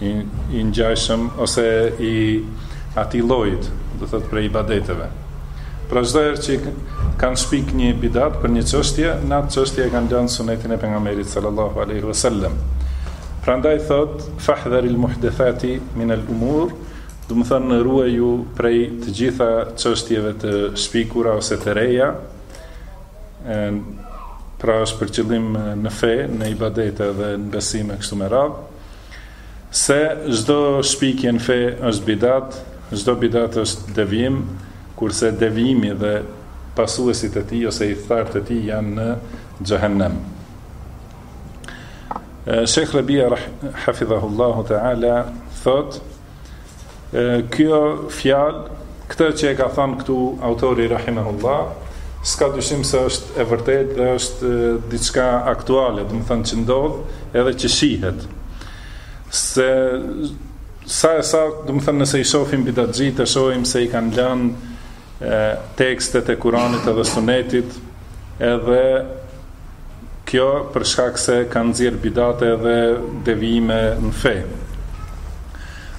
i, i ngjajshëm ose i atij llojit, do thotë prej ibadeteve. Pra çdo herë që kanë shpik një bidat për një çështje, në atë çështje e kanë lënë sunetin e pejgamberit sallallahu alaihi wasallam. Prandaj thot fahdharil muhdathati min al umur, domethënë ruaju prej të gjitha çështjeve të shpikura ose të reja, pra është për qëllim në fe, në ibadete dhe në besime kështu me radhë, se çdo shpikje në fe është bidat, çdo bidat është devijim, kurse devijimi dhe pasuesit e tij ose ithtarët e tij janë në xhehenem. Sheikh Rabia hafidhahullahu taala thot Kjo fjalë, këtë që e ka thënë këtu autori rahimahullah, s'ka dyshim se është e vërtetë dhe është diçka aktuale, domethënë që ndodh edhe që shihet. Se sa e sa, domethënë nëse i shohim bidatxhitë, e shohim se i kanë lënë tekstet e Kuranit edhe Sunetit, edhe Kjo për shkak se kanë nxjerrë bidate dhe devijime në fe.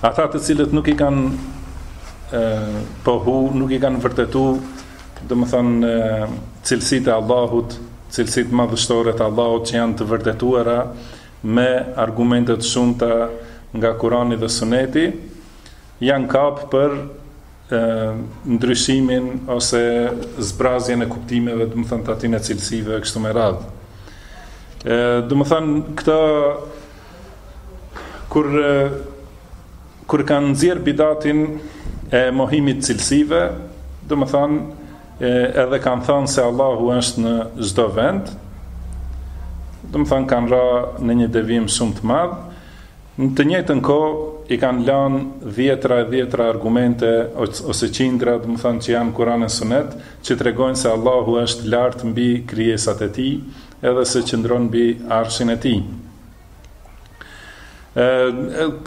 Ata të cilët nuk i kanë pohu, nuk i kanë vërtetu, domethënë, cilësitë e Allahut, cilësitë madhështore të Allahut që janë të vërtetuara me argumente të shumta nga Kurani dhe Suneti, janë kap për ndryshimin ose zbrazjen e kuptimeve, domethënë tatilin e cilësive kështu me radhë. Ë, domethënë këta kur kur kanë nxjerr bidatin e mohimit cilësive, domethënë edhe kanë thënë se Allahu është në çdo vend. Domethënë kanë ra në një devijim shumë të madh. Në të njëjtën kohë i kanë lanë dhjetra e dhjetra argumente ose qindra, domethënë që janë Kuran e Sunet, që tregojnë se Allahu është lart mbi krijesat e Tij, edhe se qëndron mbi Arshin e Tij. E,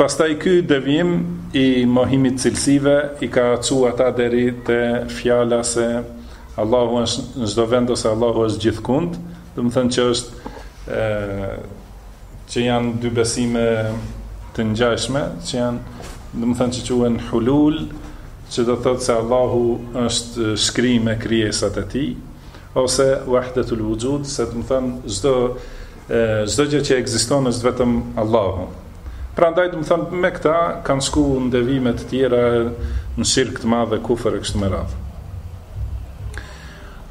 pastaj ky devijim i mohimit cilësive i ka çu ata deri te fjala se Allahu është në çdo vend ose Allahu është gjithkund, domethënë që është ë që janë dy besime të ngjashme, që janë, domethënë që quhen hulul, që do thotë se Allahu është shkri me krijesat e tij, ose wahdetul wujud, se domethënë çdo, çdo gjë që ekziston është vetëm Allahu. Prandaj domethënë me këta kanë shku në devijime të tjera në shirk të madh e kufër e kështu me radhë.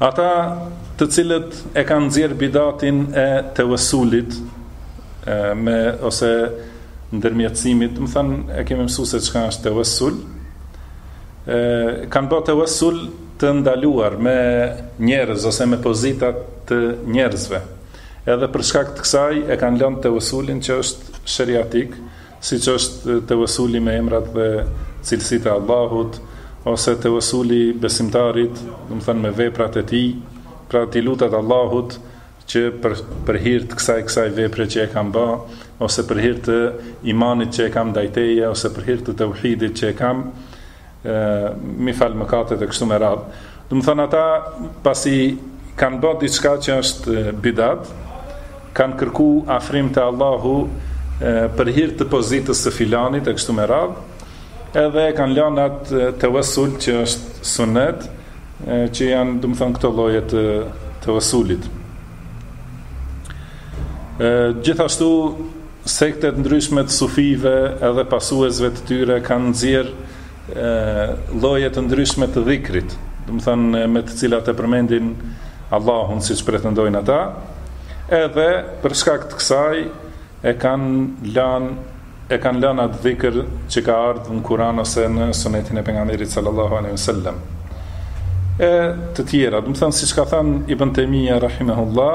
Ata të cilët e kanë nxjerrë bidatin e tewessulit me ose ndërmjetësimit, domethënë e kemi mësu se çka është tewessul, ë kanë ba tewessul të ndaluar me njerëz ose me pozita të njerëzve. Edhe për shkak të kësaj e kanë lënë tewessulin që është sheriatik, siç është tevesuli me emrat dhe cilësitë e Allahut, ose tevesuli i besimtarit, domethënë me veprat e tij, pra t'i lutet Allahut që për për hir të kësaj kësaj vepre që e kam ba, ose për hir të imanit që e kam ndaj teje, ose për hir të teuhidit që e kam, mi fal mëkatet e kështu me radhë. Domethënë ata pasi kanë bërë diçka që është bidat, kanë kërku afrim te Allahu për hir të pozitës së filanit e kështu me radhë, edhe kanë lënë atë tevesul që është sunet, që janë, domethënë, këto lloje të tevesulit. Gjithashtu, Sekte të ndryshme të sufijve edhe pasuesve të tyre kanë nxjerrë lloje të ndryshme të dhikrit, domethënë me të cilat e përmendin Allahun siç pretendojnë ata, edhe për shkak të kësaj e kanë lënë e kanë lënë atë dhikr që ka ardh në Kur'an ose në Sunetin e pejgamberit sallallahu alaihi wasallam. E të tjera, domethënë siç ka thënë Ibn Taymija rahimahullah,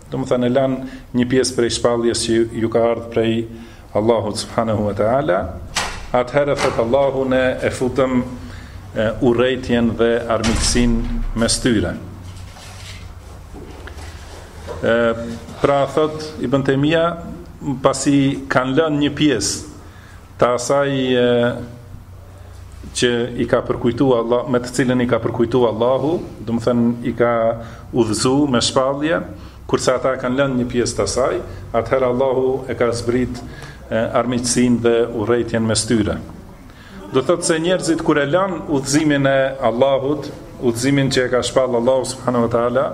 Domethënë e lanë një pjesë prej shpalljes që ju ka ardh prej Allahu subhanahu wa taala. Atëherë thotë Allahu ne e futëm urrejtjen dhe armiqësinë mes tyre. E, pra thotë Ibn Tejmija, pasi kanë lënë një pjesë Të asaj që i ka përkujtu Allah, me të cilën i ka përkujtu Allahu, domethënë i ka udhëzu me shpallje, kurse ata e kanë lënë një pjesë të asaj, atëherë Allahu e ka zbrit armiqësinë dhe urrejtjen mes tyre. Do thotë se njerëzit kur e lënë udhëzimin e Allahut, udhëzimin që e ka shpallë Allahu subhanahu wa ta'ala,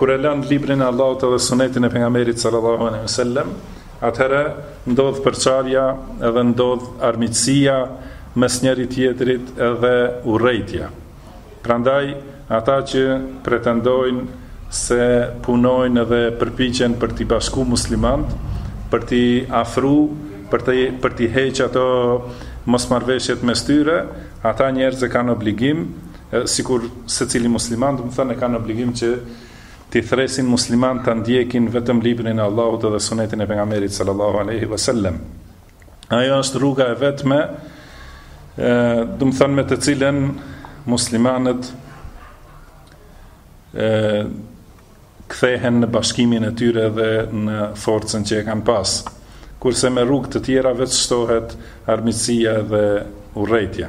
kur e lënë librin e Allahut edhe sunetin e pejgamberit sallallahu alejhi we sellem, Atëherë ndodh përçarja edhe ndodh armiqësia mes njëri-tjetrit edhe urrejtja. Prandaj, ata që pretendojnë se punojnë dhe përpiqen për t'i bashku muslimantë, për t'i afru, për të për t'i heq ato mosmarrëveshjet mes tyre, ata njerëz e kanë obligim, sikur secili musliman, domethënë e kanë obligim që T'i thresin muslimanët ta ndjekin vetëm Librin e Allahut dhe Sunetin e Pejgamberit sallallahu alejhi ve sellem. Ajo është rruga e vetme, domethënë me të cilën muslimanët kthehen në bashkimin e tyre dhe në forcën që e kanë pas. Kurse me rrugë të tjera veç shtohet armiqësia dhe urrejtja.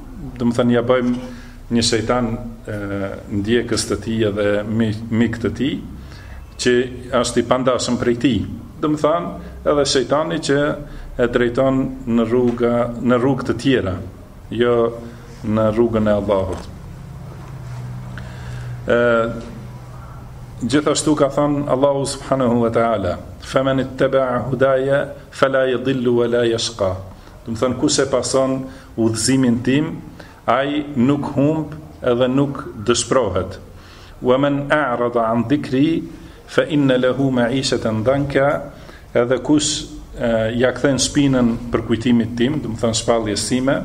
Domethënë ja bëjmë një shejtan ndjekës të tij edhe mik të tij që është i pandashëm prej tij. Domethënë edhe shejtani që e drejton në rrugë në rrugë të tjera, jo në rrugën e Allahut. Ë gjithashtu ka thënë Allahu subhanahu wa taala, "Faman ittaba'a hudaya fala yadhillu wala yashqa." Domethënë kush e pason udhëzimin tim, ai nuk humb edhe nuk dëshprohet. Wa man a'rada an dhikri fa inna lahu ma'ishatan danka, edhe kush ja kthen shpinën përkujtimit tim, domethënë shpalljes sime,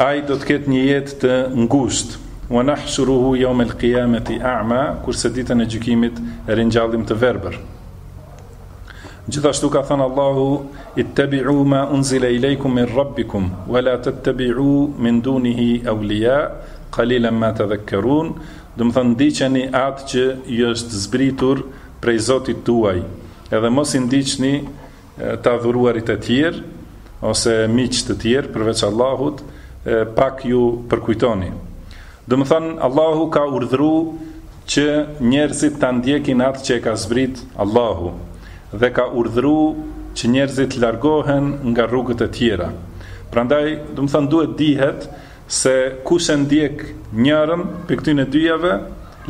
ai do të ketë një jetë të ngushtë. Wa nahshuruhu yawm al-qiyamati a'ma, kurse ditën e gjykimit e ringjallim të verbër. Gjithashtu ka thënë Allahu ittabi'u ma unzila ilaykum min rabbikum wa la tattabi'u min dunihi awliya qalilan ma tadhakkarun domethënë ndiqeni atë që ju është zbritur prej Zotit tuaj edhe mos i ndiqni të adhuruarit e tjerë ose miq të tjerë përveç Allahut pak ju përkujtoni Domethënë, Allahu ka urdhëru që njerëzit ta ndjekin atë që e ka zbrit Allahu dhe ka urdhëru që njerëzit të largohen nga rrugët e tjera. Prandaj, domethënë duhet dihet se kush e ndjek njërën prej këtyne dyjave,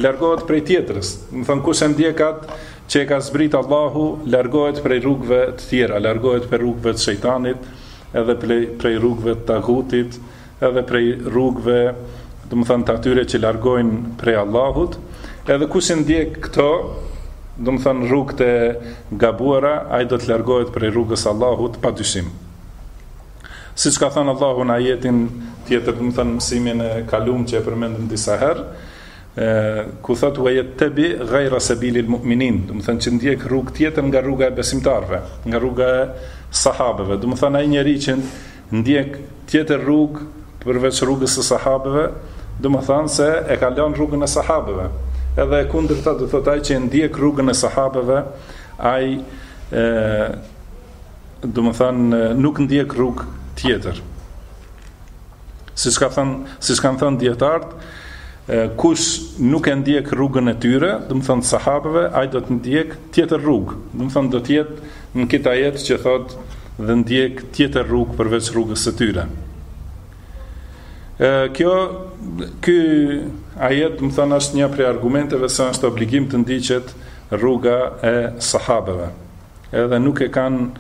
largohet prej tjetrës. Domethënë kush e ndjek atë që e ka zbrit Allahu, largohet prej rrugëve të tjera, largohet prej rrugëve të shejtanit, edhe prej rrugëve të tagutit, edhe prej rrugëve, domethënë të atyre që largojnë prej Allahut, edhe kush e ndjek këto, domethënë rrugët e gabuara, ai do të largohet prej rrugës së Allahut pa dyshim. Siç ka thënë Allahu në ajetin tjetër, domethënë mësimin e kaluam që e përmendëm disa herë, ku thot wa yattabi ghayra sabilil mu'minin domethënë që ndjek rrugë tjetër nga rruga e besimtarëve nga rruga e sahabeve domethënë ai njeriu që ndjek tjetër rrugë përveç rrugës së sahabeve, domethënë se e ka lënë rrugën e sahabeve. Edhe e kundërta do thotë ai që e ndjek rrugën e sahabeve, ai ë domethënë nuk ndjek rrugë tjetër. Siç ka thënë, siç kanë thënë dijetarët, kush nuk e ndjek rrugën e tyre, domethënë sahabeve, ai do të ndjek tjetër rrugë. Domethënë do të jetë Në këtë ajet që thotë dhe ndjek tjetër rrugë përveç rrugës së tyre. Kjo, ky ajet, domethënë, është një prej argumenteve se është obligim të ndiqet rruga e sahabeve. Edhe nuk e kanë,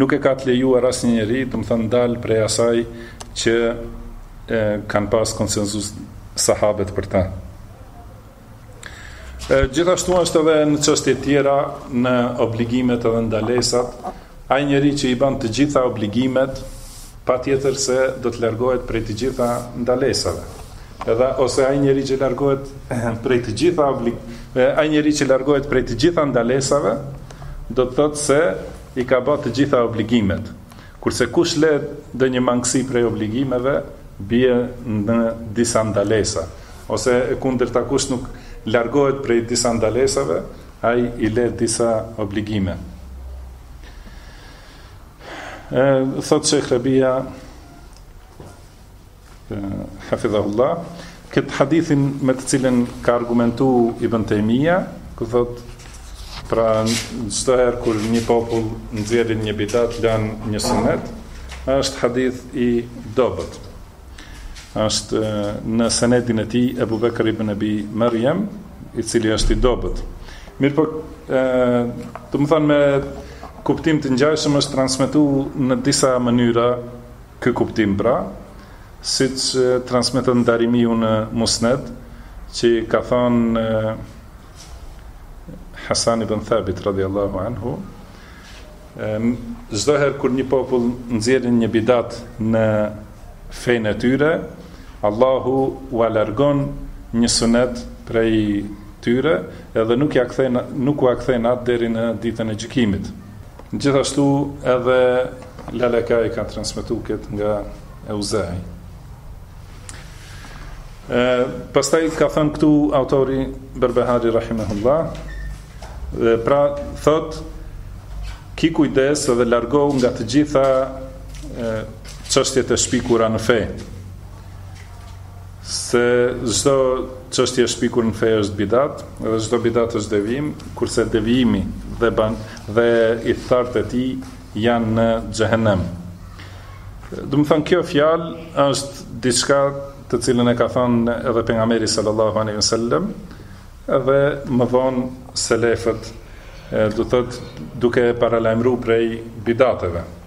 nuk e ka të lejuar asnjë njeri, domethënë, dalë prej asaj që e, kanë pas konsensus sahabet për ta. Gjithashtu është edhe në çështje tjera, në obligimet edhe ndalesat, ai njeri që i ban të gjitha obligimet, patjetër se do të largohet prej të gjitha ndalesave. Edhe ose ai njeri që largohet prej të gjitha oblig, ai njeri që largohet prej të gjitha ndalesave, do të thotë se i ka ba të gjitha obligimet. Kurse kush le ndonjë mangësi prej obligimeve, bie në disa ndalesa, ose e kundërta kush nuk largohet prej disa ndalesave, ai i le disa obligime. Thotë Shejh Rebia, Hafidhahullah, këtë hadithin me të cilin ka argumentu Ibn Tejmija, ku thotë, pra çdo herë kur një popull nxjerrin një bidat, lan një sunet, është hadith i dobët. Është në senedin e tij, Ebu Bekër ibn Ebi Merjem, i cili është i dobët. Mirëpo, domethënë me kuptim të ngjajshëm është transmetu në disa mënyra, Ky kuptim pra, siç transmeton Darimiu në Musned, që ka thënë Hasan ibn Thabit radhiyallahu anhu, çdo herë kur një popull nxjerrin një bidat në fenë e tyre, Allahu ua largon një sunet prej tyre, edhe nuk ia kthen nuk ua kthen atë deri në ditën e gjykimit. Gjithashtu edhe Lalekai ka transmetu këtë nga Euzai. Ë pastaj ka thënë këtu autori Berbehari rahimahullah, dhe pra thotë ki kujdes dhe largohu nga të gjitha çështjet e shpikura në fe. Se çdo çështje e shpikur në fe është bidat, dhe çdo bidat është devijim, kurse devijimi dhe ithtarët e tij janë në xhehenem. Domethënë kjo fjalë është diçka të cilën e ka thënë edhe pejgamberi sallallahu alaihi wasallam dhe më vonë selefët do të thotë duke paralajmëruar prej bidateve.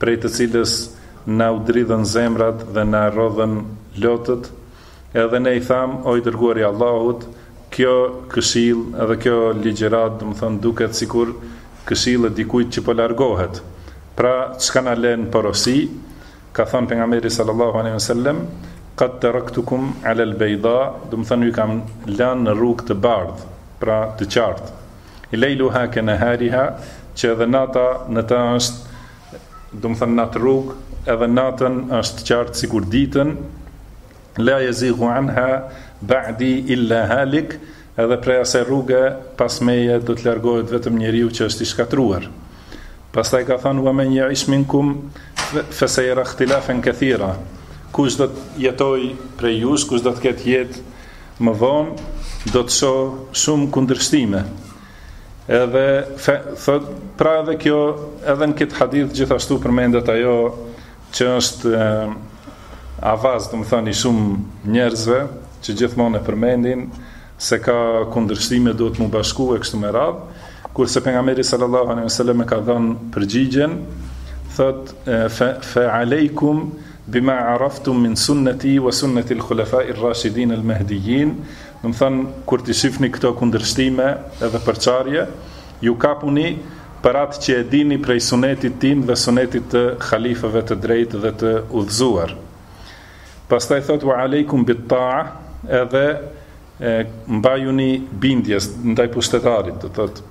prej të cilës na u dridhën zemrat dhe na rrodhën lotët, edhe ne i thamë, o i dërguari i Allahut, kjo këshillë edhe kjo ligjëratë, domethënë, duket sikur këshillë e dikujt që po largohet. Pra, çka na lën porosi, ka thënë pejgamberi sallallahu alejhi ve sellem, qad taraktukum ala al-bayda, domethënë ju kam lënë në rrugë të bardhë, pra të qartë. Lejluha ke nehariha, që edhe nata në të është, domethënë në atë rrugë, edhe natën është qartë sikur ditën. La yazigu anha ba'di illa halik, edhe prej asaj rruge pas meje do të largohet vetëm njeriu që është i shkatërruar. Pastaj ka thënë wa men ya'ish minkum fa sayara ikhtilafan katira. Kush do të jetojë prej jush, kush do të ketë jetë Më vonë do të shohë shumë kundërshtime. Edhe fe, thotë, pra edhe kjo, edhe në këtë hadith gjithashtu përmendet ajo që është e, avaz, domethënë i shumë njerëzve që gjithmonë e përmendin se ka kundërshtime duhet m'u bashku e kështu me radhë, kurse pejgamberi sallallahu alejhi ve sellem e ka dhënë përgjigjen, thotë fe, fe alejkum Bima araftum min sunnati wa sunnati al-khulafa'i ar-rashidin al-mahdiyyin, domethënë kur t'i shihni këto kundërshtime edhe përçarje, ju kapuni për atë që e dini prej sunetit tim dhe sunetit të halifëve të drejtë dhe të udhëzuar. Pastaj thotë wa aleikum bit ta'a, edhe mbajuni bindjes ndaj pushtetarit, do thotë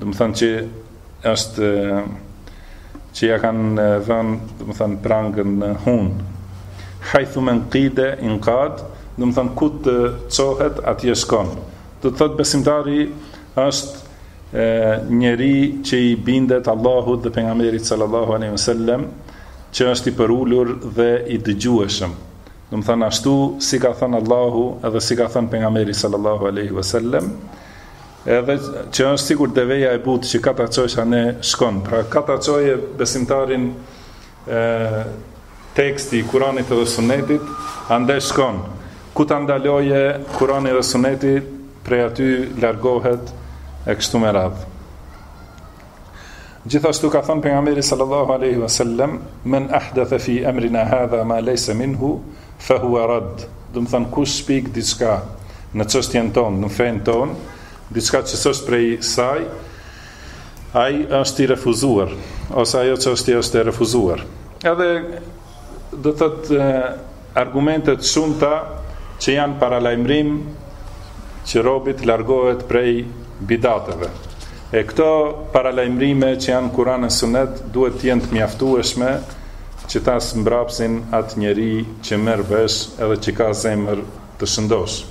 Domethënë që është që ia kanë vënë, domethënë prangën në hundë. Haythuma qida inqad, domethënë ku të çohet atje shkon. Do të thotë besimtari është njeri që i bindet Allahut dhe pejgamberit sallallahu alaihi wasallam, që është i përulur dhe i dëgjueshëm. Domethënë ashtu si ka thënë Allahu edhe si ka thënë pejgamberi sallallahu alaihi wasallam, Edhe që është sikur deveja e butë që ka ta çojsh andej shkon. Pra ka ta çojë besimtarin e, teksti i kuranit dhe sunetit, andej shkon. Ku ta ndalojë kurani edhe suneti, prej aty largohet e kështu me radhë. Gjithashtu ka thënë pejgamberi sallallahu alaihi wasallam, "Men ahdatha fi amrina hadha ma laysa minhu, fa huwa rad." Domethënë kush shpik diçka në çështjen tonë, në fenë tonë, diçka që s'është prej saj, ai është i refuzuar ose ajo çështje është e refuzuar. Edhe Do të thotë argumente të shumta që janë paralajmërim që robi të largohet prej bidateve. E këto paralajmërime që janë në Kur'an e Sunet duhet të jenë të mjaftueshme që ta zmbrapsin atë njeri që merr vesh edhe që ka zemër të shëndoshë.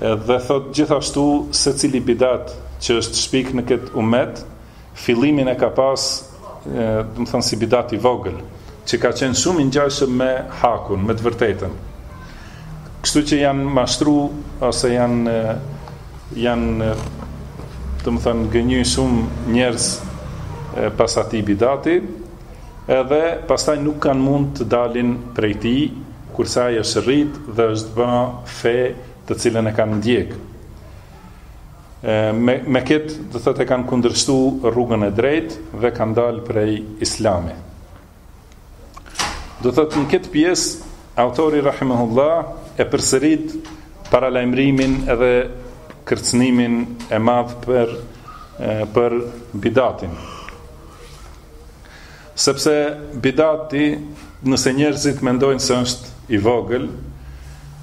Edhe thotë gjithashtu secili bidat që është shpik në këtë umet, fillimin e ka pas, domethënë si bidat i vogël, që ka qenë shumë i ngjashëm me hakun, me të vërtetën. Kështu që janë mashtru ose janë janë domethënë gënjy shumë njerëz pas atij bidati, edhe pastaj nuk kanë mund të dalin prej tij, Kurse ai është rrit dhe është bë fe të cilën e kanë ndjek. Me, me këtë do thotë e kanë kundërshtu rrugën e drejtë dhe kanë dalë prej islami. Do thotë në këtë pjesë, autori Rahimahullah e përsërit paralajmërimin edhe kërcënimin e madh për, për bidatin. Sepse bidati, nëse njerëzit mendojnë se është i vogël,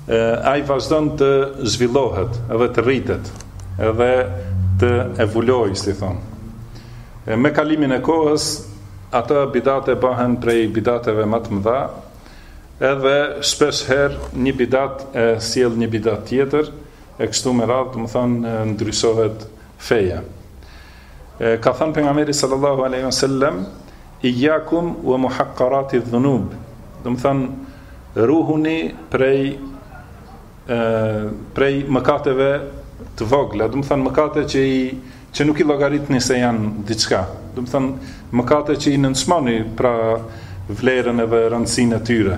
ai vazhdon të zhvillohet edhe të rritet, edhe të evoluojë, si thonë. Me kalimin e kohës, ata bidate bahen prej bidateve më të mëdha, edhe shpesh herë një bidat e sjell një bidat tjetër, e kështu me radhë, domethënë ndryshohet feja. Ka thënë pejgamberi sallallahu alaihi wasallam, "Iyyakum wa muhaqqarati dhunub." Domethënë ruhuni prej ë prej mëkateve të vogla, domethënë mëkate që i që nuk i llogaritni se janë diçka. Domethënë mëkate që i nënçmoni pra vlerën edhe rëndësinë e tyre.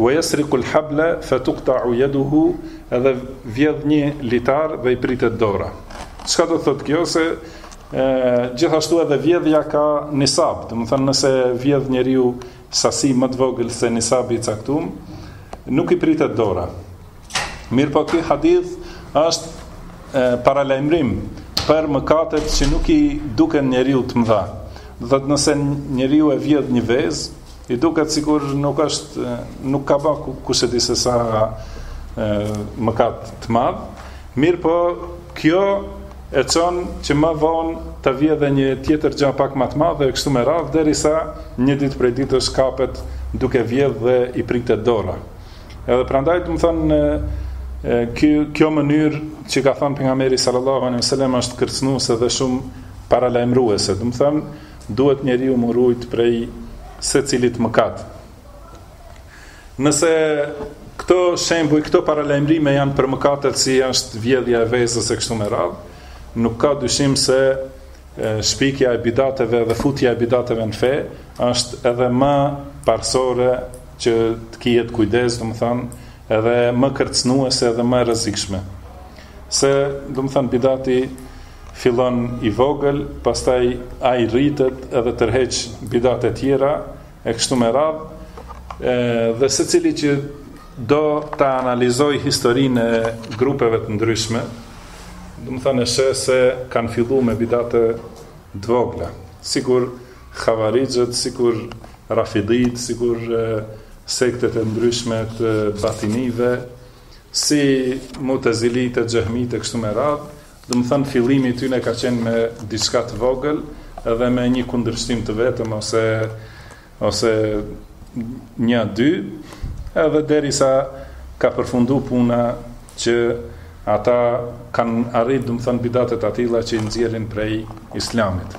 Wa yasriqu al-habla fa tuqta'u yaduhu edhe vjedh një litar dhe i pritet dora. Çka do të thotë kjo se ë gjithashtu edhe vjedhja ka nisab, domethënë nëse vjedh njeriu sasi më të vogël se nisabi i caktuar, nuk i pritet dora. Mirëpo ky hadith është e, paralajmërim për mëkatet që nuk i duken njeriu të mëdha. Do thotë nëse njeriu e vjedh një vezë, i duket sikur nuk është nuk ka bë kush e di se sa mëkat të madh, mirëpo kjo e çon që më vonë të vjedh edhe një tjetër gjë pak më të madhe e kështu me radhë derisa një ditë prej ditësh kapet duke vjedh dhe i pritet dora. Edhe prandaj domethënë ky kjo mënyrë që ka thënë pejgamberi sallallahu alejhi ue sellem është kërcënuese dhe shumë paralajmëruese. Domethënë duhet njeriu të ruhet prej secilit mëkat. Nëse këto shembuj, këto paralajmërime janë për mëkatet si është vjedhja e vezës e kështu me radhë, nuk ka dyshim se shpikja e bidateve dhe futja e bidateve në fe është edhe më parësore që të kihet kujdes, domethënë, edhe më kërcënuese edhe më e rrezikshme. Se, domethënë, bidati fillon i vogël, pastaj ai rritet edhe tërheq bidate tjera, e kështu me radhë, dhe secili që do ta analizojë historinë e grupeve të ndryshme, domethënë, e sheh se kanë fillu me bidate të vogla. Sikur Havarixhët, sikur Rafidijtë, sikur sektet e ndryshme të Batinijve, si Mu'tezilitë e Xehmijtë e kështu me radhë, domethënë fillimi i tyne ka qenë me diçka të vogël dhe me një kundërshtim të vetëm ose ose një dy, edhe derisa ka përfundu puna që ata kanë arrit, domethënë bidate t'atilla që i nxjerrin prej Islamit.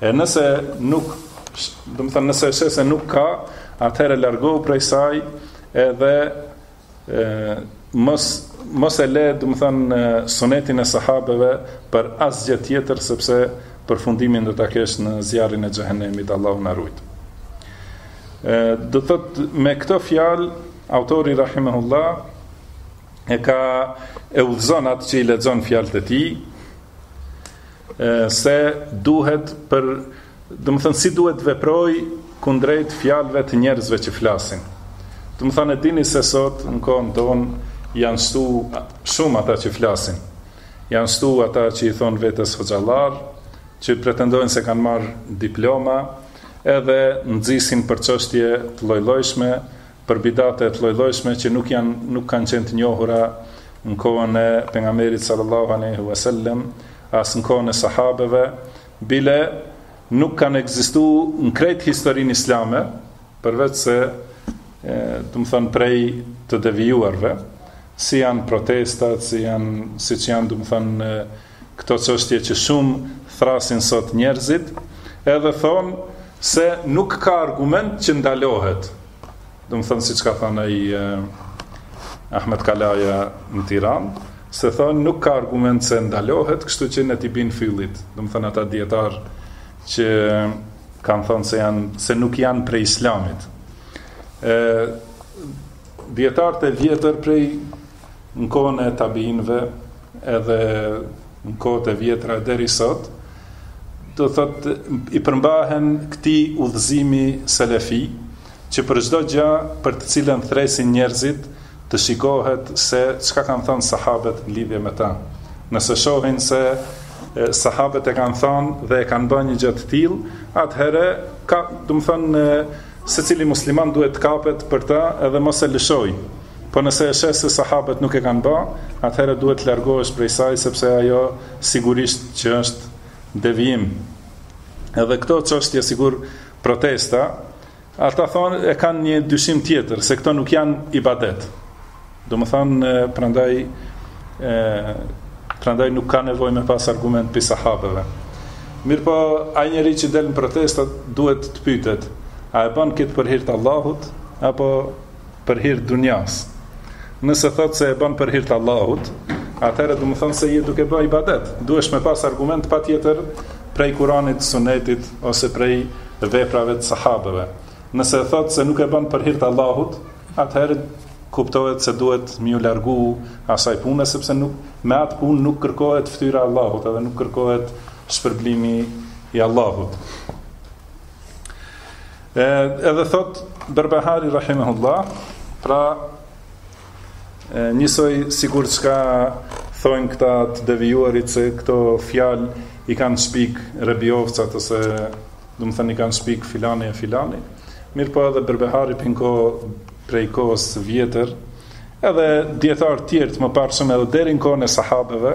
E nëse nuk, domethënë nëse e sheh se nuk ka, atëherë largohu prej saj edhe ë mos mos e le, domethënë sunetin e sahabeve për asgjë tjetër sepse përfundimin do ta kesh në zjarrin e xhehenemit Allahu na rujt. Ë do thotë me këto fjalë autori rahimahullah e ka e udhëzon atë që i lexon fjalët e tij se duhet për domethënë si duhet veprojë kundrejt fjalëve të njerëzve që flasin. Domethënë e dini se sot në kohën tonë janë shtu shumë ata që flasin. Janë shtu ata që i thonë vetes hoxhallar, që pretendojnë se kanë marrë diploma, edhe nxisin për çështje të lloj-llojshme, për bidate të llojllojshme që nuk janë nuk kanë qenë të njohura në kohën e pejgamberit sallallahu alaihi wasallam as në kohën e sahabeve bile nuk kanë ekzistuar në krejt historinë islame përveç se domethonë prej të devijuarve si janë protestat si janë siç janë domethonë Këto çështje që shumë thrasin sot njerëzit, edhe thonë se nuk ka argument që ndalohet. Domethonë siç ka thënë ai Ahmet Kalaja në Tiranë, se thotë nuk ka argument se ndalohet, kështu që ne t'i bin fyllit. Domethonë ata dijetarë që kanë thënë se janë se nuk janë prej islamit. Ë dijetarët e vjetër prej Në kohën e tabiinëve edhe në kohët e vjetra deri sot, do të thotë i përmbahen këtij udhëzimi selefi, që për çdo gjë për të cilën thërrasin njerëzit të shikohet se çka kanë thënë sahabët në lidhje me ta. Nëse shohin se sahabët e kanë thënë dhe e kanë bërë një gjë të tillë, atëherë ka, domethonë, secili musliman duhet të kapet për ta edhe mos e lëshojë. Po nëse e sheh se sahabët nuk e kanë ba, atëherë duhet të largohesh prej saj sepse ajo sigurisht që është devijim. Edhe këto çështje sikur protesta, ata thonë e kanë një dyshim tjetër se këto nuk janë ibadet. Domethënë prandaj e prandaj nuk ka nevojë me pas argument prej sahabeve. Mirëpo, ai njeri që del në protesta duhet të pyetet, a e bën këtë për hir të Allahut apo për hir të dunjas. Nëse thotë se e bën për hir të Allahut, atëherë domethonë se je duke bërë ibadet. Duhesh me pas argument patjetër prej Kuranit, Sunetit ose prej veprave të sahabeve. Nëse thotë se nuk e bën për hir të Allahut, atëherë kuptohet se duhet me ju largu asaj pune, sepse nuk, me atë punë nuk kërkohet ftyra e Allahut, edhe nuk kërkohet shpërblimi i Allahut. E, edhe thotë Berbehari Rahimehullah, pra e, njësoj sikur çka thonë këta të devijuarit se këto fjalë i kanë shpik rebiovcat ose domethënë i kanë shpik filani e filani, mirëpo edhe Berbehari pinko prej kohës vjetër, edhe dijetarë tjerë të mëparshëm edhe deri n'kohën e sahabeve,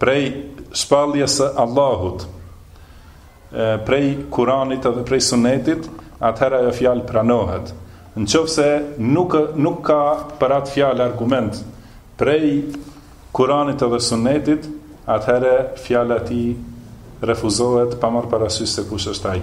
Prej shpalljes së Allahut, prej Kuranit edhe prej Sunetit, atëherë ajo fjalë pranohet. Në qoftë se nuk, nuk ka për atë fjalë argument prej Kuranit edhe Sunetit, atëherë fjala e tij refuzohet pa marrë parasysh se kush është ai.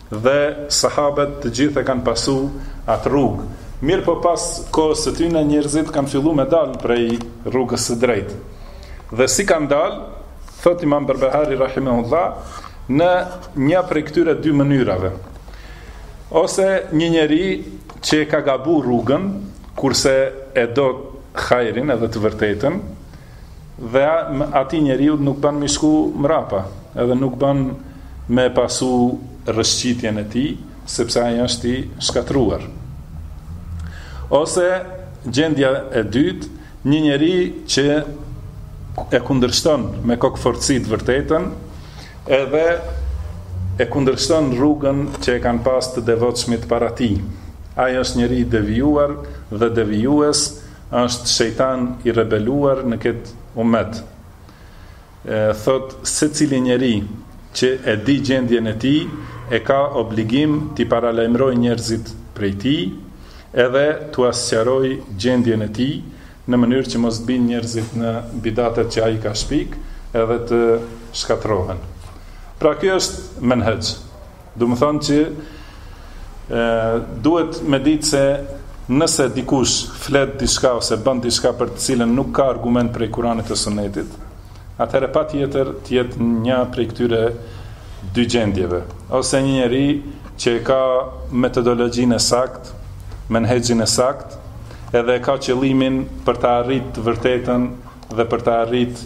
Dhe Sahabet të gjithë e kanë pasu atë rrugë. Mirëpo pas kohës së tyne njerëzit kanë fillu me dalë prej rrugës së drejtë. Dhe si kanë dalë, thotë Imam Berbehari rahimehullah, në një prej këtyre dy mënyrave. Ose një njeri që e ka gabu rrugën, kurse e do hajrin edhe të vërtetën, Dhe atij njeriut nuk ban me i shku mrapa, edhe nuk ban me pasu rrëshqitjen e tij, sepse ai është i shkatërruar. Ose, gjendja e dytë, një njeri që e kundërshton me kokëfortësi të vërtetën, edhe e kundërshton rrugën që e kanë pas të devotshmit para tij. Ai është njeri i devijuar dhe devijues, Është shejtan i rebeluar në këtë ummet. Thotë secili njeri që e di gjendjen e tij e ka obligim t'i paralajmërojë njerëzit prej tij edhe t'ua sqarojë gjendjen e tij në mënyrë që mos të bijnë njerëzit në bidatet që ai ka shpikë edhe të shkatërrohen. Pra ky është menhexh. Domethënë që ë duhet me ditë se nëse dikush flet diçka ose bën diçka për të cilën nuk ka argument prej Kuranit e Sunetit, atëherë patjetër të jetë një prej këtyre dy gjendjeve. Ose një njeri që e ka metodologjinë e saktë, menhexhin e saktë, edhe e ka qëllimin për ta arrit të vërtetën dhe për ta arrit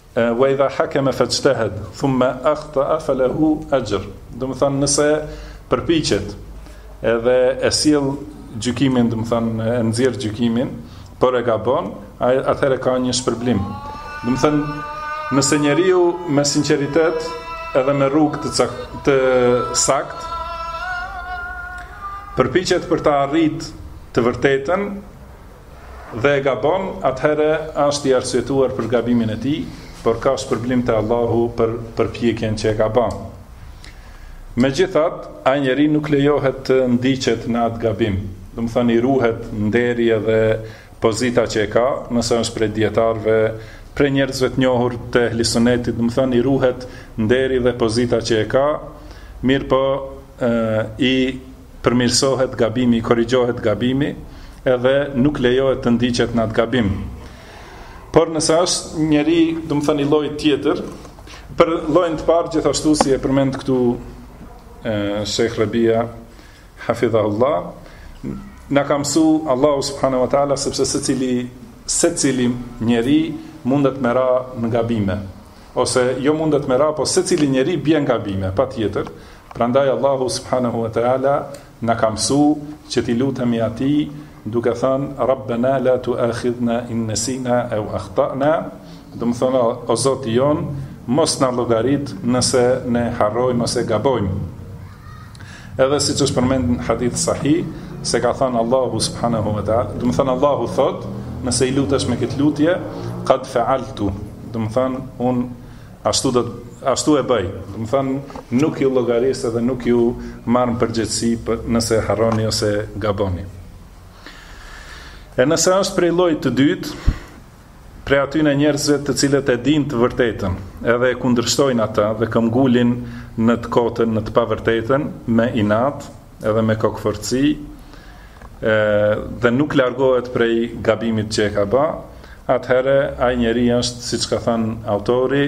Wa idha hakama fajtahad thumma akhtaa falahu ajr. Domethënë nëse përpiqet edhe e sjell gjykimin, domethënë e nxjerr gjykimin, por e gabon, atëherë ka një shpërblim. Domethënë nëse njeriu me sinqeritet edhe me rrugë të cak, të saktë përpiqet për ta arrit të vërtetën, dhe e gabon, atëherë është i arsyetuar për gabimin e tij, por ka shpërblim te Allahu për përpjekjen që e ka bën. Megjithatë, ai njeri nuk lejohet të ndiqet në atë gabim, domethënë i ruhet nderi edhe pozita që e ka, nëse është prej dijetarëve, prej njerëzve të njohur të ehli sunetit, domethënë i ruhet nderi dhe pozita që e ka, mirëpo i përmirësohet gabimi, korrigjohet gabimi, edhe nuk lejohet të ndiqet në atë gabim. Por nëse është njeri, domethënë i llojit tjetër, për llojin të parë gjithashtu si e përmend këtu Shekh Rabia, hafidhahullah, na ka msu Allahu subhanu wa ta'ala, sepse secili, secili njeri mundet me ra në gabime. Ose jo mundet me ra, po secili njeri bie në gabime, patjetër. Prandaj Allahu subhanahu wa taala na ka mësu që t'i lutemi Atij duke thënë Rabbana la tu'akhidhna in nasina aw akhtana, domethënë o Zoti jonë, mos na llogarit nëse ne harrojmë ose gabojmë. Edhe siç është përmendur në hadith sahih, se ka thënë Allahu subhanahu wa taala, domethënë Allahu thotë, nëse i lutesh me këtë lutje, qad fa'altu, domethënë unë ashtu do ashtu e bëj. Domethënë nuk ju llogaris edhe nuk ju marr në përgjegjësi nëse harroni ose gaboni. E nëse është prej llojit të dytë, Prej atyne njerëzve të cilët e dinë të vërtetën, edhe e kundërshtojnë atë dhe këmbgulin në të kotën, në të pavërtetën, me inat, edhe me kokëfortësi, e, dhe nuk largohet prej gabimit që e ka ba, atëherë ai njeri është, siç ka thënë autori,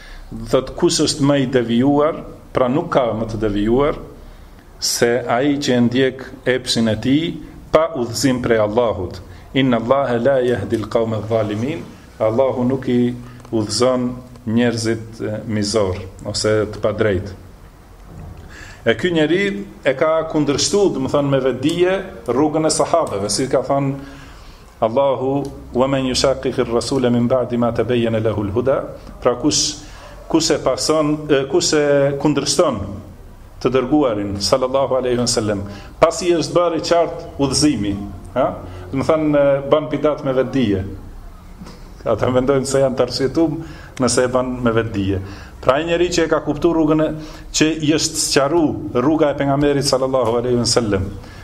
Thotë kush është më i devijuar, pra nuk ka më të devijuar se ai që e ndjek epshin e tij pa udhëzim prej Allahut. Inna Allahe la yahdi al-qawme adh-dhalimin. Allahu nuk i udhëzon njerëzit mizor ose të padrejtë. E ky njeri e ka kundërshtu, domethënë me vetëdije, rrugën e sahabëve, si ka thënë Allahu, Wa men yushaqiq ar-rasula min ba'di ma tabayyana lahu al-huda, pra kush kush e pason kush e kundërshton të dërguarin sallallahu alaihi wasallam, pasi i është bërë i qartë udhëzimi, ha? Domethënë bën bidat me vetëdije. Ata mendojnë se janë të arsyetuar nëse e bën me vetëdije. Pra ai njeri që e ka kuptuar rrugën e që i është sqaruar rruga e pejgamberit sallallahu alaihi wasallam,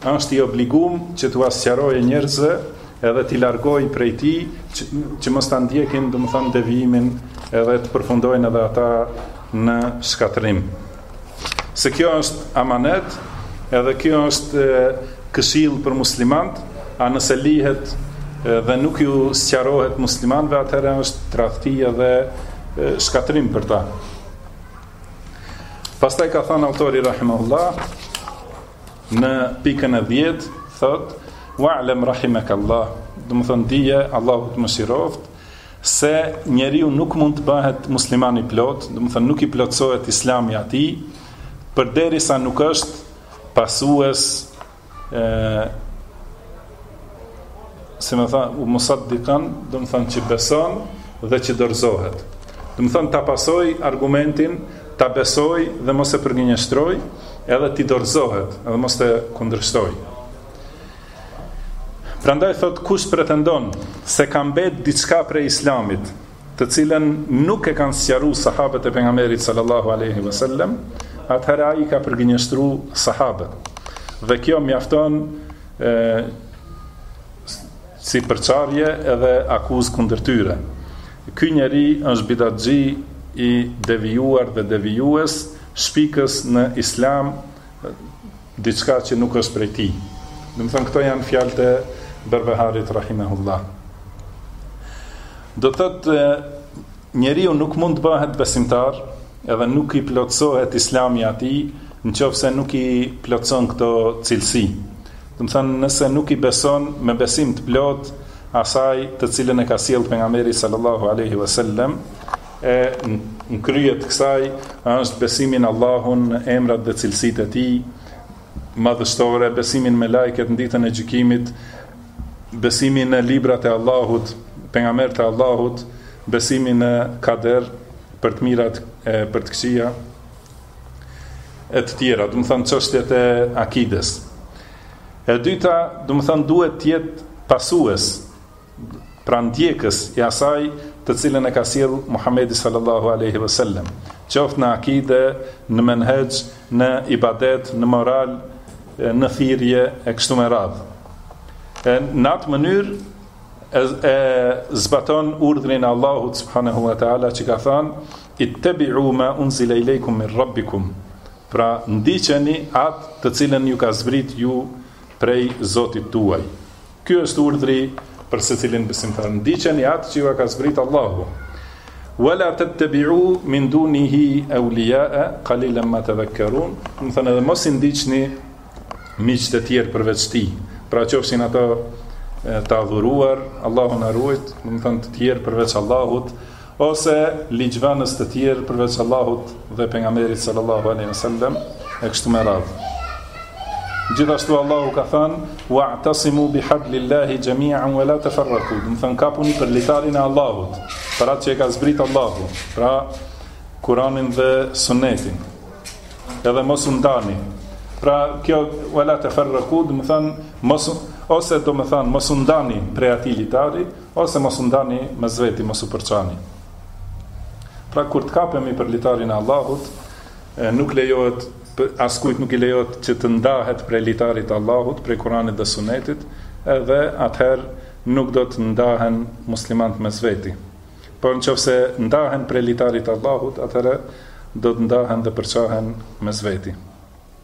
Është i obligum që t'ua sqarojë njerëzve edhe t'i largojë prej tij që, që mos ta ndjekin, domethënë devijimin edhe të përfundojnë edhe ata në shkatërrim. Se kjo është amanet, edhe kjo është këshillë për muslimanët, a nëse lihet dhe nuk ju sqarohet muslimanëve, atëherë është tradhti edhe shkatërrim për ta. Pastaj ka thënë autori rahimahullah, Në pikën e 10 thotë wa'lam rahimak Allah, domethënë dije Allahu të mëshiroftë se njeriu nuk mund të bëhet musliman i plotë, domethënë nuk i plotësohet Islami atij përderisa nuk është pasues e Se me tha, wa musaddiqan, domethënë që beson dhe që dorëzohet. Domethënë, ta pasojë argumentin, ta besojë dhe mos e përgënjeshtrojë, edhe t'i dorëzohet, edhe mos e kundërshtojë. Prandaj thotë kush pretendon se ka mbet diçka prej islamit, të cilën nuk e kanë sqaruar sahabët e pejgamberit sallallahu alaihi wasallam, atëherë ai ka përgënjeshtruar sahabët. Dhe kjo mjafton si përçarje edhe akuzë kundër tyre. Ky njeri është bidatxhi i devijuar dhe devijues, shpikës në islam Diçka që nuk është prej tij. Domethënë këto janë fjalët e Berbeharit rahimehullah. Do thotë njeriu nuk mund të bëhet besimtar edhe nuk i plotësohet Islami atij në qoftë se nuk i plotëson këto cilësi. Domethënë nëse nuk i beson me besim të plotë asaj të cilën e ka sjellë pejgamberi sallallahu alaihi wasallam, E, në krye të kësaj, është besimi në Allahun, në emrat dhe cilësitë e tij, madhështore, besimi në melajket në ditën e gjykimit, besimi në librat e Allahut, pejgamberët e Allahut, besimi në kader, për të mirat e për të këqija, e të tjera, domethënë çështjet e akides. E dyta, domethënë duhet të jetë pasues, pra ndjekës i asaj të cilën e ka sjell Muhamedi sallallahu alejhi ve sellem, qoftë në akide, në menhexh, në ibadet, në moral, në thirrje e kështu me radhë. Në atë mënyrë e, e zbaton urdhrin e Allahut subhanahu wa taala që ka thënë ittabi'u ma unzila ilaykum min rabbikum. Pra ndiqeni atë të cilën ju ka zbrit ju prej Zotit tuaj. Ky është urdhri për secilin besimtar. Ndiqeni atë që ju ka zbrit Allahu. Wala tattabi'u min dunihi awliya'a qalilan ma tadhakkarun. Domethënë edhe mos i ndiqni miqtë e tjerë përveç tij. Pra qofshin ato të adhuruar, Allahu na ruajt, domethënë të tjerë përveç Allahut, Ose ligjvënës të tjerë përveç Allahut dhe Pejgamberit sallallahu alaihi wasallam e kështu me radhë. Gjithashtu Allahu ka thënë: "Wa'tasimu bihablillahi jami'an wa la tafarraqu." Domethënë kapuni për litarin e Allahut, për atë që e ka zbrit Allahu, pra Kur'anin dhe Sunnetin. Edhe mos u ndani. Pra kjo wala tafarraqu, domethënë mos ose domethënë mos u ndani prej atij litari, Ose mos u ndani mes veti, mos u përçani. Pra kur të kapemi për litarin e Allahut, nuk lejohet askujt nuk i lejohet që të ndahet prej litarit të Allahut, prej Kuranit dhe Sunetit, edhe atëherë nuk do të ndahen muslimanët mes veti. Por në qoftë se ndahen prej litarit të Allahut, atëherë do të ndahen dhe përçahen mes veti.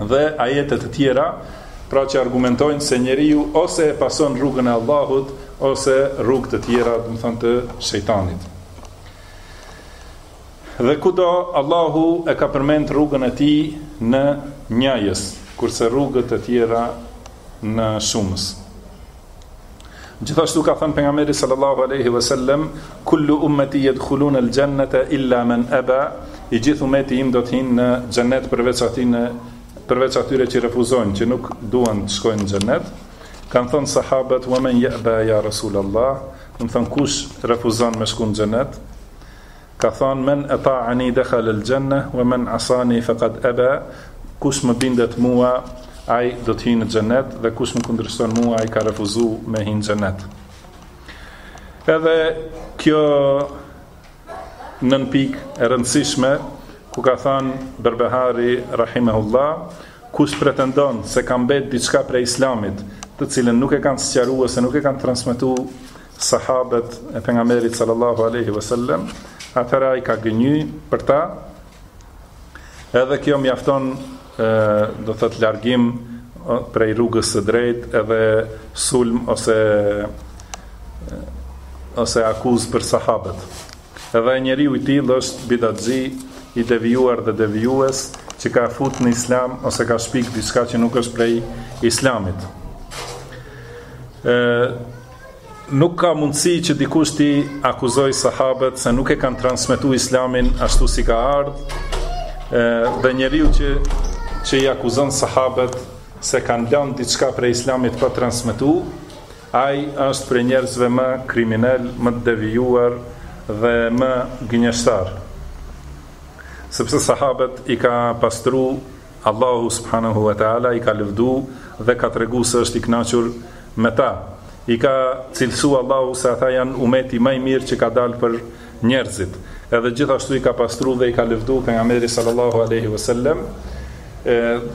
dhe ajete të tjera, pra që argumentojnë se njeriu ose e pason rrugën e Allahut ose rrugë të tjera, domethënë të shejtanit. Dhe kudo Allahu e ka përmend rrugën e tij në njëjës, kurse rrugët e tjera në shumës. Gjithashtu ka thënë pejgamberi sallallahu alaihi wasallam, "Kullu ummati yadkhulun al-jannata illa man aba", i gjithë ummeti im do të hyjnë në xhennet përveç atij në përveç atyre që refuzojnë, që nuk duan të shkojnë në xhennet. Kanë thënë sahabët, "Wa man yaba ya Rasulullah", domethënë kush refuzon me shku në xhennet? Ka thënë, Men ata'ani dakhala al-janna wa men asani faqad aba, Kush më bindet mua, ai do të hyjë në Xhenet dhe kush më kundërshton mua, ai ka refuzuar me hy në Xhenet. Edhe kjo një pikë e rëndësishme ku ka thënë Berbehari rahimahullah, kush pretendon se ka mbet diçka prej Islamit, të cilën nuk e kanë sqaruar ose nuk e kanë transmetuar sahabët e pejgamberit sallallahu alaihi wasallam, atëherë ai ka gënjy për ta. Edhe kjo mjafton domethënë largim prej rrugës së drejtë edhe sulm ose ose akuzë për sahabët. Edhe njeriu i tillë është bidatçi i devijuar dhe devijues që ka fut në islam ose ka shpik diçka që nuk është prej islamit. Ë Nuk ka mundësi që dikush t'i akuzojë sahabët se nuk e kanë transmetu Islamin ashtu si ka ardh. Dhe njeriu që që i akuzon sahabët se kanë lënë diçka prej Islamit pa transmetu, ai është prej njerëzve më kriminel, më të devijuar dhe më gënjeshtar. Sepse sahabët i ka pastru Allahu subhanahu wa ta'ala i ka lëvdu dhe ka tregu se është i kënaqur me ta. I ka cilësu Allahu se ata janë umeti ma i mirë që ka dalë për njerëzit. Edhe gjithashtu i ka pastru dhe i ka lëvdu pejgamberi sallallahu alaihi wasallam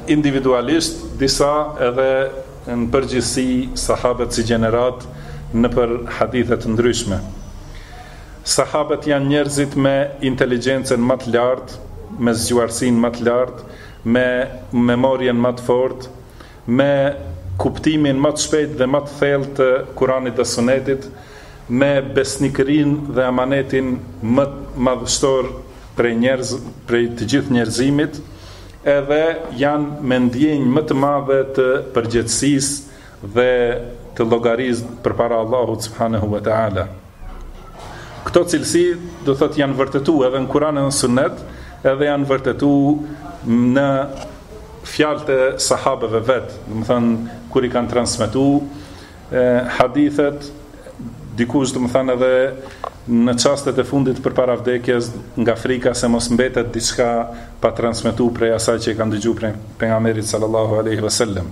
individualisht disa edhe në përgjithësi sahabët si gjeneratë nëpër hadithe të ndryshme. Sahabët janë njerëzit me inteligjencën ma të lartë, me zgjuarsinë ma të lartë, me memorien ma të fortë, me kuptimin ma të shpejtë dhe ma të thellë të Kuranit dhe Sunetit, me besnikërinë dhe amanetin më madhështor prej njerëz, prej të gjithë njerëzimit, edhe janë me ndjenjë më të madhe të përgjegjësisë dhe të llogarisë përpara Allahut subhanehu ve teala. Këto cilësi do thotë janë vërtetu edhe në Kur'an e në Sunnet, edhe janë vërtetu në fjalët e sahabëve vetë, domethanë kur i kanë transmetu hadithet dikush domethanë edhe në çastet e fundit përpara vdekjes nga frika se mos mbetet diçka pa transmetu prej asaj që e kanë dëgju prej pejgamberit sallallahu alaihi wasallam.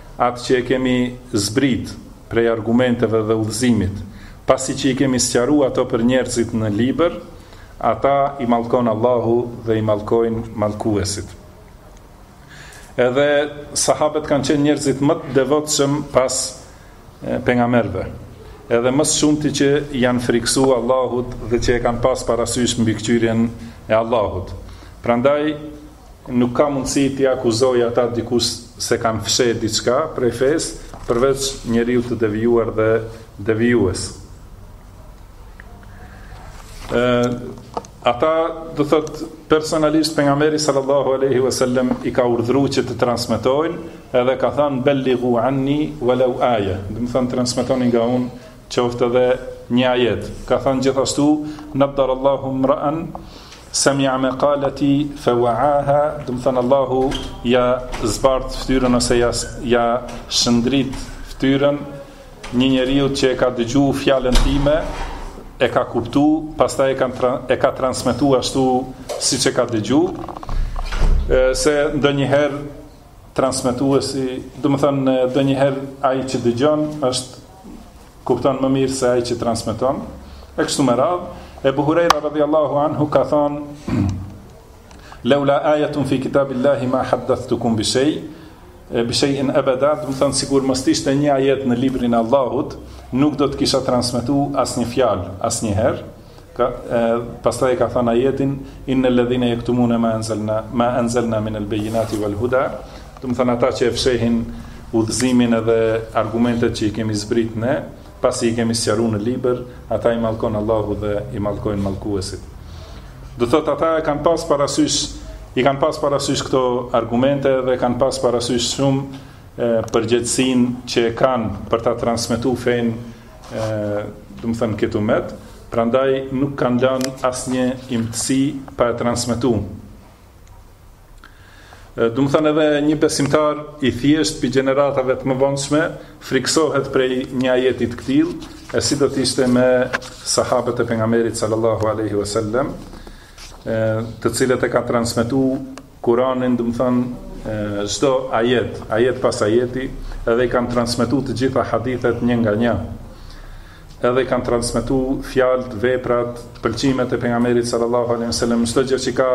atë që e kemi zbrit prej argumenteve dhe udhëzimit, pasi që i kemi sqaru ato për njerëzit në libër, ata i mallkon Allahu dhe i mallkojnë mallkuesit. Edhe sahabët kanë qenë njerëzit më të devotshëm pas pejgamberëve. Edhe më së shumti që janë friksu Allahut dhe që e kanë pas parasysh mbikëqyrjen e Allahut. Prandaj Nuk ka mundësi t'i akuzojë ata dikush se kanë fshehë diçka prej fesë, përveç njeriut të devijuar dhe devijues. Ë ata do thotë personalisht pejgamberi sallallahu alaihi wasallam i ka urdhru që të transmetojnë edhe ka thanë bellighu anni walau aya domethanë transmetoni nga unë qoftë edhe një ajet ka thanë gjithashtu naddarallahu mra'an Sami'a maqalati fa wa'aha, domethanë Allahu ia zbardhtë ftyrën ose ia ia shndrit ftyrën një njeriut që e ka dëgju fjalën time, e ka kuptu, pastaj e ka e ka transmetu ashtu siç e ka dëgju se ndonjëherë transmetuesi, domethanë ndonjëherë ai që dëgjon është kupton më mirë se ai që transmeton e kështu me radhë Ebu Hurejra radhiyallahu anhu ka thanë Laula ayatun fi kitabillahi ma haddathtukum bi shay bi shay'in abada domethanë sikur mos t'ishte një ajet në librin e Allahut nuk do të kisha transmetu asnjë fjalë asnjëherë Ka, e, pastaj ka thanë ajetin, innel-ledhine jektumune ma enzelna, ma enzelna min el bejinati vel huda, domethanë ata që e fshehin udhëzimin edhe argumentet që i kemi zbrit ne, pasi i kemi sqaru në libër, ata i mallkon Allahu dhe i mallkojnë mallkuesit. Do thotë, ata e kanë pas parasysh, i kanë pas parasysh këto argumente dhe kanë pas parasysh shumë përgjegjësinë që e kanë për ta transmetu fenë domethanë këtij umeti, prandaj nuk kanë lanë asnjë imtësi pa e transmetu. Domethanë edhe një besimtar i thjeshtë prej gjeneratave të mëvonshme friksohet prej një ajeti të këtillë, e si do të ishte me sahabët e pejgamberit sallallahu alaihi wasallam, të cilët e kanë transmetu Kuranin domethënë çdo ajet, ajet pas ajeti, edhe i kanë transmetu të gjitha hadithet një nga një. Edhe i kanë transmetu fjalët, veprat, pëlqimet e pejgamberit sallallahu alejhi ue sellem, çdo gjë që ka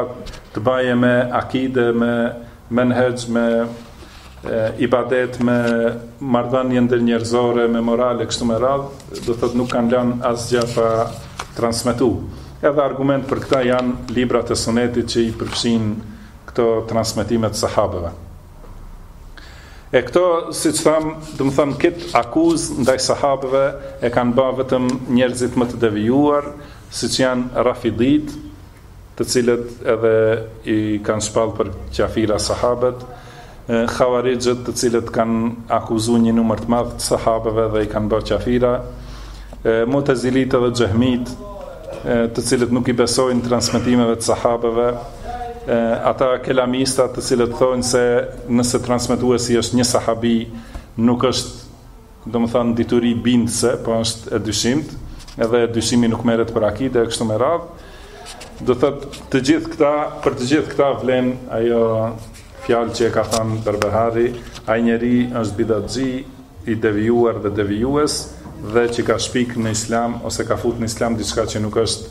të baje me akide, me menhexh, me ibadet me marrëdhënie ndërnjerëzore me morale kështu me radhë, do të thotë nuk kanë lanë asgjë pa transmetu. Edhe argument për këtë janë librat e sunetit që i përfshijnë këto transmetime të sahabëve. E këto, siç thamë, domethënë, këtë akuzë ndaj sahabëve e kanë ba vetëm njerëzit më të devijuar, siç janë rafiditë, të cilët edhe i kanë shpall për qafira sahabët, Havarixhët të cilët kanë akuzu një numër të madh të sahabëve dhe i kanë ba qafira, Mu'tazilitë edhe Xhehmitë, të cilët nuk i besojnë transmetimeve të sahabëve, ata kelamista të cilët thojnë se nëse transmetuesi është një sahabi, nuk është domethanë dituri bindëse, po është e dyshimtë, edhe dyshimi nuk merret për akide e kështu me radhë. Do thotë të gjithë këta, për të gjithë këta vlen ajo fjalë që e ka thanë Berbehari, ai njeri është bidatxhi i devijuar dhe devijues dhe që ka shpikë në Islam ose ka fut në Islam diçka që nuk është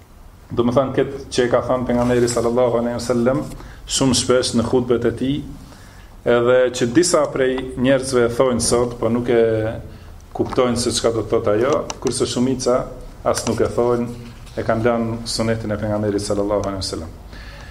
Domethanë këtë që e ka thanë pejgamberi sallallahu aleyhi wa sallam shumë shpesh në hutbet e tij edhe që disa prej njerëzve e thojnë sot po nuk e kuptojnë se çka do të thotë ajo kurse shumica as nuk e thojnë e kanë lanë sunetin e pejgamberit sallallahu aleyhi wa sallam